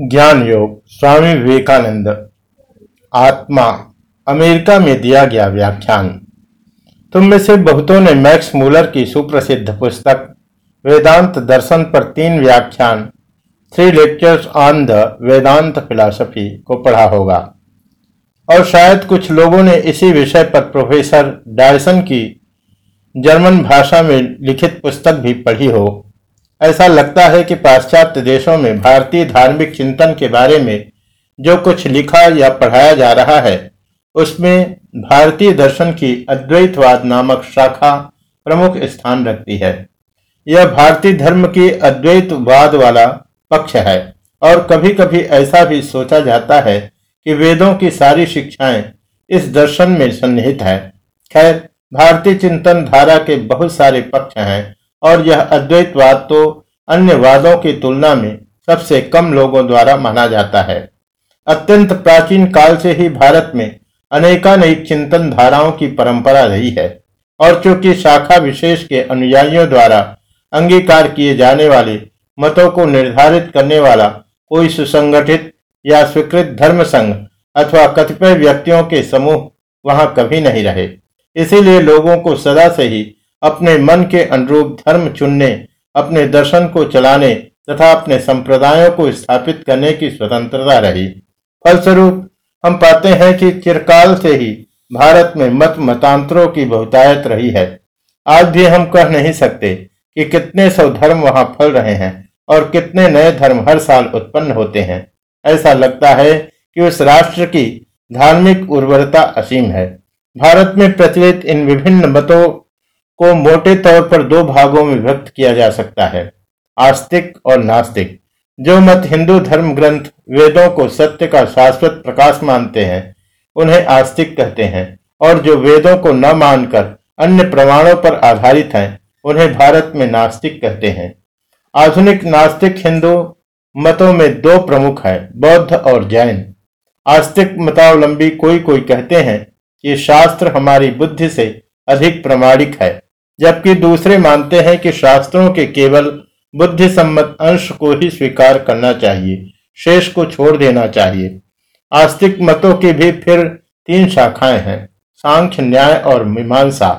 ज्ञान योग स्वामी विवेकानंद। आत्मा, अमेरिका में दिया गया व्याख्यान। तुम में से बहुतों ने मैक्स मूलर की सुप्रसिद्ध पुस्तक, वेदांत दर्शन पर तीन व्याख्यान three lectures on the Vedanta philosophy को पढ़ा होगा। और शायद कुछ लोगों ने इसी विषय पर प्रोफेसर डायसन की जर्मन भाषा में लिखित पुस्तक भी पढ़ी हो। ऐसा लगता है कि पाश्चात्य देशों में भारतीय धार्मिक चिंतन के बारे में जो कुछ लिखा या पढ़ाया जा रहा है, उसमें भारतीय दर्शन की अद्वैतवाद नामक शाखा प्रमुख स्थान रखती है। यह भारतीय धर्म की अद्वैतवाद वाला पक्ष है और कभी कभी ऐसा भी सोचा जाता है कि वेदों की सारी शिक्षाएँ इस दर्शन में सन्निहित है। खैर, भारतीय चिंतन धारा के बहुत सारे पक्ष हैं। और यह अद्वैतवाद तो अन्य वादों की तुलना में सबसे कम लोगों द्वारा माना जाता है। अत्यंत प्राचीन काल से ही भारत में अनेकानेक चिंतन धाराओं की परंपरा रही है और चूँकि शाखा विशेष के अनुयायियों द्वारा अंगीकार किए जाने वाले मतों को निर्धारित करने वाला कोई सुसंगठित या स्वीकृत धर्म संघ अथवा कतिपय व्यक्तियों के समूह वहाँ कभी नहीं रहे। इसीलिए लोगों को सदा से ही अपने मन के अनुरूप धर्म चुनने, अपने दर्शन को चलाने तथा अपने संप्रदायों को स्थापित करने की स्वतंत्रता रही। फलस्वरूप, हम पाते हैं कि चिरकाल से ही भारत में मत मतांतरों की बहुतायत रही है। आज भी हम कह नहीं सकते कि कितने सौ धर्म वहाँ फल रहे हैं और कितने नए धर्म हर साल उत्पन्न होते हैं। ऐसा लगता है कि उस राष्ट्र की धार्मिक उर्वरता असीम है। भारत में प्रचलित इन विभिन्न मतों को मोटे तौर पर दो भागों में व्यक्त किया जा सकता है, आस्तिक और नास्तिक। जो मत हिंदू धर्म ग्रंथ वेदों को सत्य का शाश्वत प्रकाश मानते हैं, उन्हें आस्तिक कहते हैं, और जो वेदों को न मानकर अन्य प्रमाणों पर आधारित हैं, उन्हें भारत में नास्तिक कहते हैं। आधुनिक नास्तिक हिंदू मतों में दो प्रमुख हैं, बौद्ध और जैन। आस्तिक मतावलंबी कोई कोई कहते हैं कि शास्त्र हमारी बुद्धि से अधिक प्रमाणिक है। जबकि दूसरे मानते हैं कि शास्त्रों के केवल बुद्धि सम्मत अंश को ही स्वीकार करना चाहिए, शेष को छोड़ देना चाहिए। आस्तिक मतों की भी फिर तीन शाखाएँ हैं, सांख्य, न्याय और मीमांसा।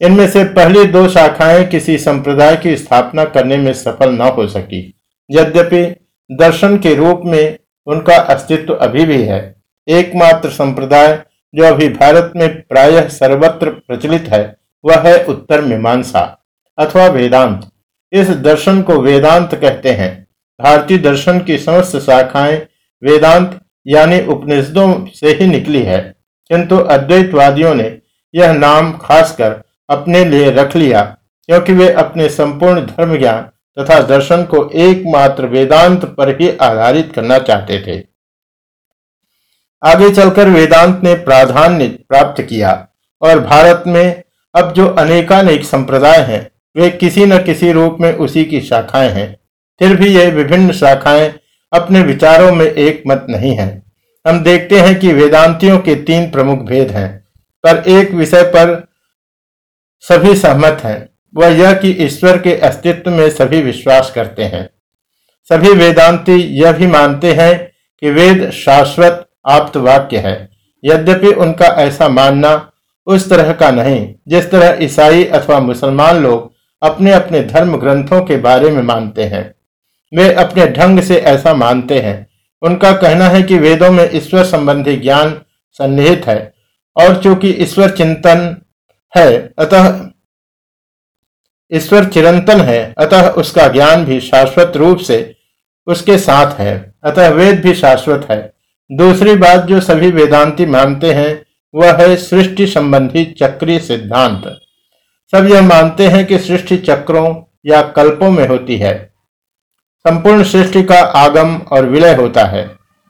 इनमें से पहली दो शाखाएँ किसी संप्रदाय की स्थापना करने में सफल न हो सकी। यद्यपि दर्शन के रूप में उनका अस्तित्व अभी भी है, एकमात्र संप्रदाय जो अभी भारत में प्रायः सर्वत्र प्रचलित है वह है उत्तर मीमांसा अथवा वेदांत। इस दर्शन को वेदांत कहते हैं। भारतीय दर्शन की समस्त शाखाएँ वेदांत यानी उपनिषदों से ही निकली है। किंतु अद्वैतवादियों ने यह नाम खासकर अपने लिए रख लिया, क्योंकि वे अपने संपूर्ण धर्म ज्ञान तथा दर्शन को एकमात्र वेदांत पर ही आधारित करना चाहते थे। आगे चलकर वेदांत ने प्राधान्य प्राप्त किया और भारत में अब जो अनेकानेक संप्रदाय हैं, वे किसी न किसी रूप में उसी की शाखाएँ हैं। फिर भी ये विभिन्न शाखाएँ अपने विचारों में एक मत नहीं है। हम देखते हैं कि वेदांतियों के तीन प्रमुख भेद हैं, पर एक विषय पर सभी सहमत हैं। वह यह कि ईश्वर के अस्तित्व में सभी विश्वास करते हैं। सभी वेदांती यह भी मानते हैं कि वेद शाश्वत आप्त वाक्य है। यद्यपि उनका ऐसा मानना उस तरह का नहीं, जिस तरह ईसाई अथवा मुसलमान लोग अपने अपने धर्म ग्रंथों के बारे में मानते हैं। वे अपने ढंग से ऐसा मानते हैं। उनका कहना है कि वेदों में ईश्वर संबंधी ज्ञान सन्निहित है और चूँकि ईश्वर चिंतन है, अतः ईश्वर चिरंतन है, अतः उसका ज्ञान भी शाश्वत रूप से उसके साथ है, अतः वेद भी शाश्वत है। दूसरी बात जो सभी वेदांती मानते हैं वह है सृष्टि संबंधी चक्रीय सिद्धांत। सब यह मानते हैं कि सृष्टि चक्रों या कल्पों में होती है। संपूर्ण सृष्टि का आगम और विलय होता है।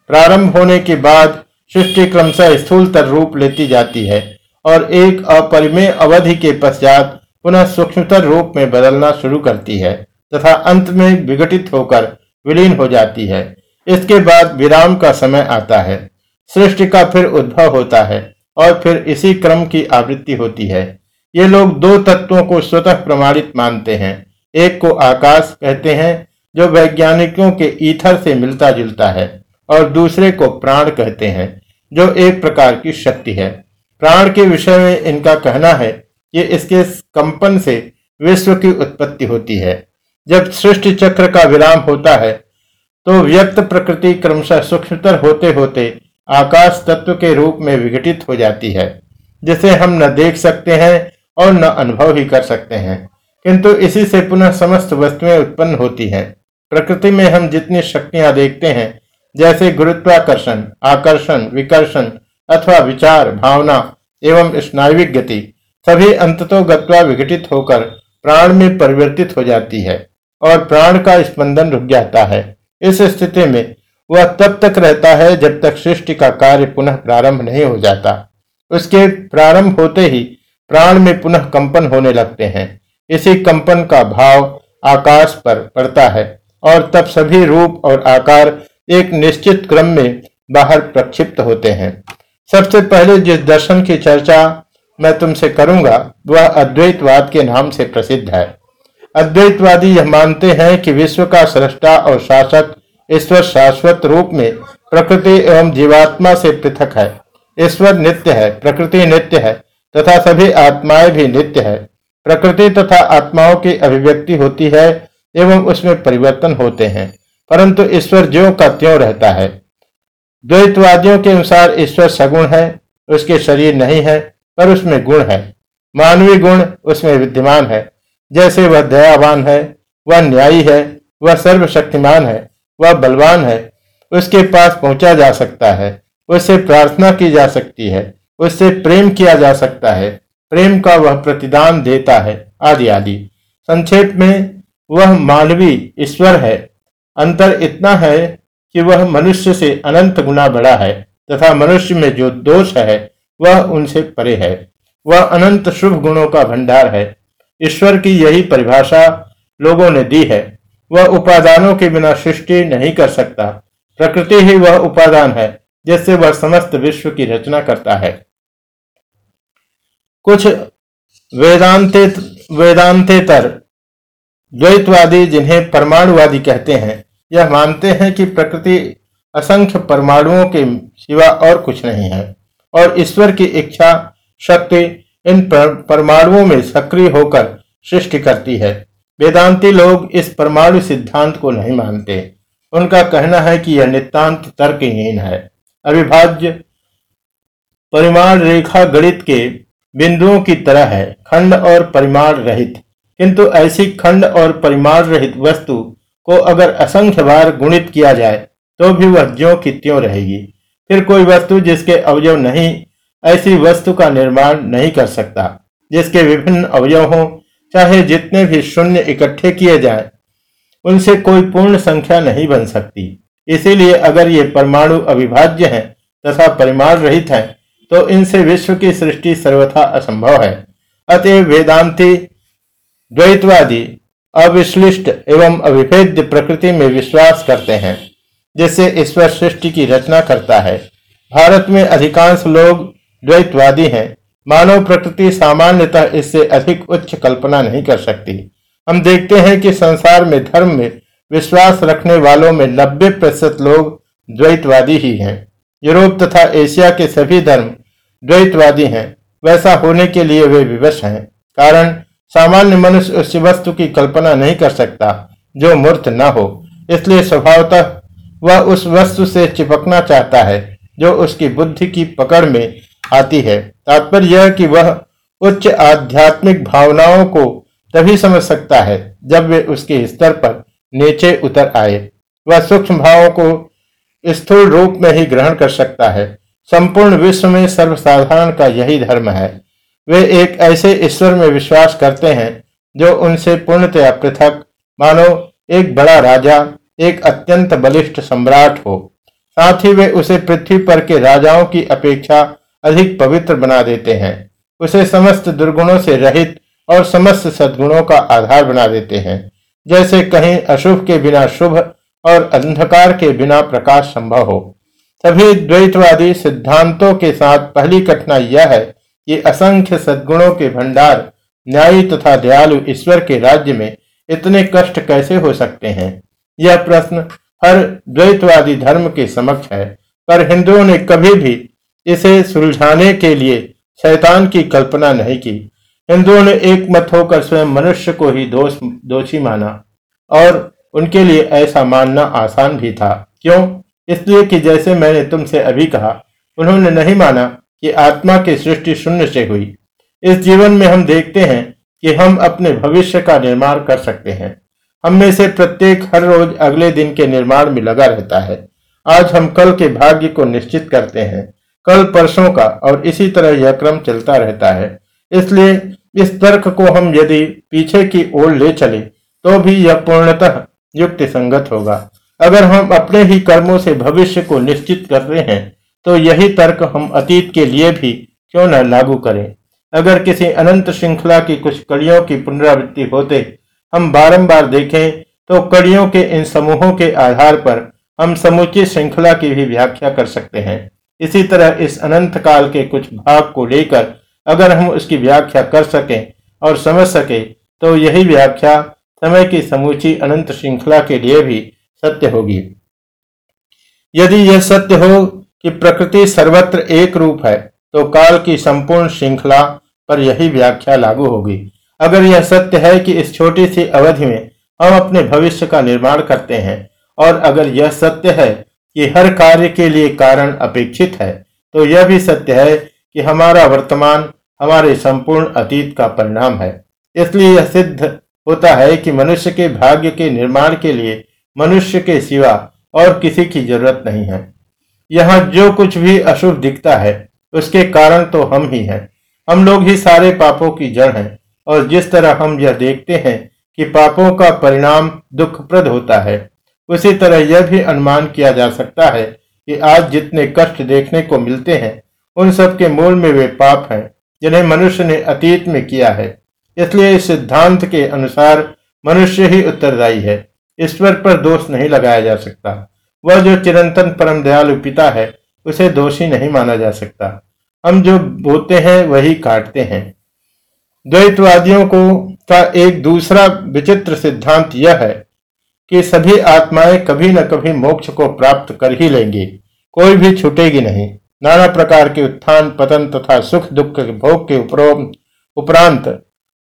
प्रारंभ होने के बाद सृष्टि क्रमशः स्थूलतर रूप लेती जाती है और एक अपरिमेय अवधि के पश्चात पुनः सूक्ष्मतर रूप में बदलना शुरू करती है तथा अंत में विघटित होकर विलीन हो जाती है। इसके बाद विराम का समय आता है। सृष्टि का फिर उद्भव होता है। और फिर इसी क्रम की आवृत्ति होती है। ये लोग दो तत्वों को स्वतः प्रमाणित मानते हैं। एक को आकाश कहते हैं, जो वैज्ञानिकों के ईथर से मिलता जुलता है, और दूसरे को प्राण कहते हैं, जो एक प्रकार की शक्ति है। प्राण के विषय में इनका कहना है कि इसके कंपन से विश्व की उत्पत्ति होती है। जब सृष्टि चक्र का विराम होता है तो व्यक्त प्रकृति क्रमशः सूक्ष्मतर होते होते आकाश तत्व के रूप में विघटित हो जाती है, जिसे हम न देख सकते हैं और न अनुभव ही कर सकते हैं। किंतु इसी से पुनः समस्त वस्तुएँ उत्पन्न होती हैं। प्रकृति में हम जितनी शक्तियाँ देखते हैं, जैसे गुरुत्वाकर्षण, आकर्षण, विकर्षण अथवा विचार, भावना एवं स्नायुविक गति सभी अंततो गत्वा विघटित होकर प्राण में परिवर्तित हो जाती है और प्राण का स्पंदन रुक जाता है। इस स्थिति में वह तब तक रहता है जब तक सृष्टि का कार्य पुनः प्रारंभ नहीं हो जाता। उसके प्रारंभ होते ही प्राण में पुनः कंपन होने लगते हैं। इसी कंपन का भाव आकाश पर पड़ता है और तब सभी रूप और आकार एक निश्चित क्रम में बाहर प्रक्षिप्त होते हैं। सबसे पहले जिस दर्शन की चर्चा मैं तुमसे करूँगा, वह अद्वैतवाद के नाम से प्रसिद्ध है। अद्वैतवादी यह मानते हैं कि विश्व का सृष्टा और शासक ईश्वर शाश्वत रूप में प्रकृति एवं जीवात्मा से पृथक है। ईश्वर नित्य है, प्रकृति नित्य है, तथा सभी आत्माएँ भी नित्य है। प्रकृति तथा आत्माओं की अभिव्यक्ति होती है एवं उसमें परिवर्तन होते हैं। परंतु ईश्वर ज्यो का त्यों रहता है। द्वैतवादियों के अनुसार ईश्वर सगुण है, उसके शरीर नहीं है, पर उसमें गुण है। मानवीय गुण उसमें विद्यमान है। जैसे वह दयावान है, वह न्यायी है, वह सर्वशक्तिमान है वह बलवान है, उसके पास पहुँचा जा सकता है, उससे प्रार्थना की जा सकती है, उससे प्रेम किया जा सकता है, प्रेम का वह प्रतिदान देता है, आदि आदि। संक्षेप में, वह मानवी ईश्वर है। अंतर इतना है कि वह मनुष्य से अनंत गुना बड़ा है, तथा मनुष्य में जो दोष है, वह उनसे परे है। वह अनंत शुभ गुणों का भंडार है। ईश्वर की यही परिभाषा लोगों ने दी है। वह उपादानों के बिना सृष्टि नहीं कर सकता। प्रकृति ही वह उपादान है, जिससे वह समस्त विश्व की रचना करता है। कुछ वेदांते, वेदांतेतर द्वैतवादी जिन्हें परमाणुवादी कहते हैं, यह मानते हैं कि प्रकृति असंख्य परमाणुओं के सिवा और कुछ नहीं है, और ईश्वर की इच्छा, शक्ति इन परमाणुओं में सक्रिय होकर सृष्टि करती है। वेदांती लोग इस परमाणु सिद्धांत को नहीं मानते। उनका कहना है कि यह नितांत तर्कहीन है। अविभाज्य परिमाण रेखा गणित के बिंदुओं की तरह है, खंड और परिमाण रहित। किंतु ऐसी खंड और परिमाण रहित वस्तु को अगर असंख्य बार गुणित किया जाए तो भी वह ज्यो की त्यों रहेगी। फिर कोई वस्तु जिसके अवयव नहीं, ऐसी वस्तु का निर्माण नहीं कर सकता, जिसके विभिन्न अवयव हों चाहे जितने भी शून्य इकट्ठे किए जाए, उनसे कोई पूर्ण संख्या नहीं बन सकती। इसीलिए अगर ये परमाणु अविभाज्य हैं तथा परिमाण रहित हैं तो इनसे विश्व की सृष्टि सर्वथा असंभव है। अतएव वेदांति, द्वैतवादी, अविश्लिष्ट एवं अविभेद्य प्रकृति में विश्वास करते हैं, जिससे ईश्वर सृष्टि की रचना करता है। भारत में अधिकांश लोग द्वैतवादी हैं। मानव प्रकृति सामान्यतः इससे अधिक उच्च कल्पना नहीं कर सकती। हम देखते हैं कि संसार में, धर्म में विश्वास रखने वालों में नब्बे प्रतिशत लोग द्वैतवादी ही हैं। यूरोप तथा एशिया के सभी धर्म द्वैतवादी हैं। वैसा होने के लिए वे विवश हैं। कारण, सामान्य मनुष्य उस वस्तु की कल्पना नहीं कर सकता, जो मूर्त न हो। इसलिए स्वभावतः वह उस वस्तु से चिपकना चाहता है, जो उसकी बुद्धि की पकड़ में आती है। तात्पर्य यह कि वह उच्च आध्यात्मिक भावनाओं को तभी समझ सकता है, जब वे उसके स्तर पर नीचे उतर आए। वह सूक्ष्म भावों को स्थूल रूप में ही ग्रहण कर सकता है। संपूर्ण विश्व में सर्वसाधारण का यही धर्म है। वे एक ऐसे ईश्वर में विश्वास करते हैं, जो उनसे पूर्णतया पृथक, मानो एक बड़ा राजा, एक अत्यंत बलिष्ठ सम्राट हो। साथ ही वे उसे पृथ्वी पर के राजाओं की अपेक्षा अधिक पवित्र बना देते हैं। उसे समस्त दुर्गुणों से रहित और समस्त सद्गुणों का आधार बना देते हैं। जैसे कहीं अशुभ के बिना शुभ और अंधकार के बिना प्रकाश संभव हो। सभी द्वैतवादी सिद्धांतों के साथ पहली कठिनाई यह है कि असंख्य सद्गुणों के भंडार न्यायी तथा दयालु ईश्वर के राज्य में इतने कष्ट कैसे हो सकते हैं? यह प्रश्न हर द्वैतवादी धर्म के समक्ष है, पर हिंदुओं ने कभी भी इसे सुलझाने के लिए शैतान की कल्पना नहीं की। हिंदुओं ने एक मत होकर स्वयं मनुष्य को ही दोष, दोषी माना, और उनके लिए ऐसा मानना आसान भी था। क्यों? इसलिए कि जैसे मैंने तुमसे अभी कहा, उन्होंने नहीं माना कि आत्मा की सृष्टि शून्य से हुई। इस जीवन में हम देखते हैं कि हम अपने भविष्य का निर्माण कर सकते हैं। हम में से प्रत्येक हर रोज अगले दिन के निर्माण में लगा रहता है। आज हम कल के भाग्य को निश्चित करते हैं। कल परसों का, और इसी तरह यह क्रम चलता रहता है। इसलिए इस तर्क को हम यदि पीछे की ओर ले चले तो भी यह पूर्णतः युक्ति संगत होगा। अगर हम अपने ही कर्मों से भविष्य को निश्चित कर रहे हैं तो यही तर्क हम अतीत के लिए भी क्यों न लागू करें? अगर किसी अनंत श्रृंखला की कुछ कड़ियों की पुनरावृत्ति होते, हम बारंबार देखें तो कड़ियों के इन समूहों के आधार पर हम समुचित श्रृंखला की भी व्याख्या कर सकते हैं। इसी तरह इस अनंत काल के कुछ भाग को लेकर अगर हम उसकी व्याख्या कर सकें और समझ सके तो यही व्याख्या समय की समूची अनंत श्रृंखला के लिए भी सत्य होगी। यदि यह सत्य हो कि प्रकृति सर्वत्र एक रूप है तो काल की संपूर्ण श्रृंखला पर यही व्याख्या लागू होगी। अगर यह सत्य है कि इस छोटी सी अवधि में हम अपने भविष्य का निर्माण करते हैं, और अगर यह सत्य है कि हर कार्य के लिए कारण अपेक्षित है। तो यह भी सत्य है कि हमारा वर्तमान, हमारे संपूर्ण अतीत का परिणाम है। इसलिए यह सिद्ध होता है कि मनुष्य के भाग्य के निर्माण के लिए मनुष्य के सिवा और किसी की ज़रूरत नहीं है। यहाँ जो कुछ भी अशुभ दिखता है, उसके कारण तो हम ही हैं। हम लोग ही सारे पापों की जड़ हैं और जिस तरह हम यह देखते हैं कि पापों का परिणाम दुखप्रद होता है उसी तरह यह भी अनुमान किया जा सकता है कि आज जितने कष्ट देखने को मिलते हैं, उन सब के मूल में वे पाप हैं, जिन्हें मनुष्य ने अतीत में किया है। इसलिए इस सिद्धांत के अनुसार मनुष्य ही उत्तरदायी है। ईश्वर पर दोष नहीं लगाया जा सकता। वह जो चिरंतन परम दयालु पिता है, उसे दोषी नहीं माना जा सकता। हम जो बोते हैं, वही काटते हैं। द्वैतवादियों को का एक दूसरा विचित्र सिद्धांत यह है कि सभी आत्माएँ कभी न कभी मोक्ष को प्राप्त कर ही लेंगी। कोई भी छूटेगी नहीं। नाना प्रकार के उत्थान, पतन तथा सुख, दुख के भोग के उपरांत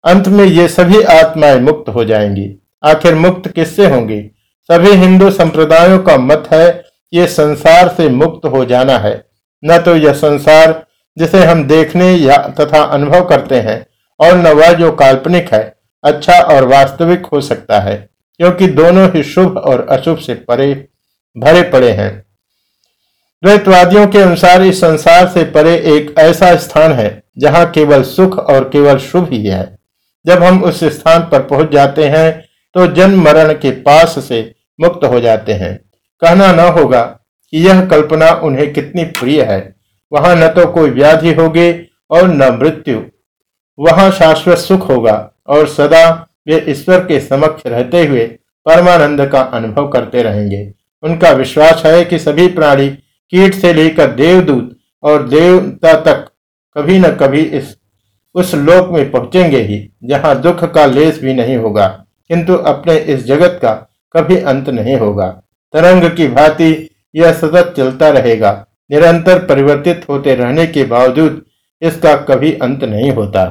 अंत में ये सभी आत्माएँ मुक्त हो जाएँगी। आखिर मुक्त किससे होंगी? सभी हिंदू संप्रदायों का मत है ये संसार से मुक्त हो जाना है। न तो यह संसार जिसे हम देखने या तथा अनुभव करते हैं, और न वह जो काल्पनिक है अच्छा और वास्तविक हो सकता है। क्योंकि दोनों ही शुभ और अशुभ से परे, भरे पड़े हैं। द्वैतवादियों के अनुसार इस संसार से परे एक ऐसा स्थान है, जहाँ केवल सुख और केवल शुभ ही है। जब हम उस स्थान पर पहुँच जाते हैं तो जन्म मरण के पास से मुक्त हो जाते हैं। कहना न होगा कि यह कल्पना उन्हें कितनी प्रिय है। वहाँ न तो कोई व्याधि होगी और न मृत्यु। वहाँ शाश्वत सुख होगा और सदा वे ईश्वर के समक्ष रहते हुए परमानंद का अनुभव करते रहेंगे। उनका विश्वास है कि सभी प्राणी कीट से लेकर देवदूत और देवता तक कभी न कभी इस, उस लोक में पहुँचेंगे ही, जहाँ दुख का लेस भी नहीं होगा, किंतु अपने इस जगत का कभी अंत नहीं होगा। तरंग की भांति यह सतत चलता रहेगा, निरंतर परिवर्तित होते रहने के बावजूद इसका कभी अंत नहीं होता।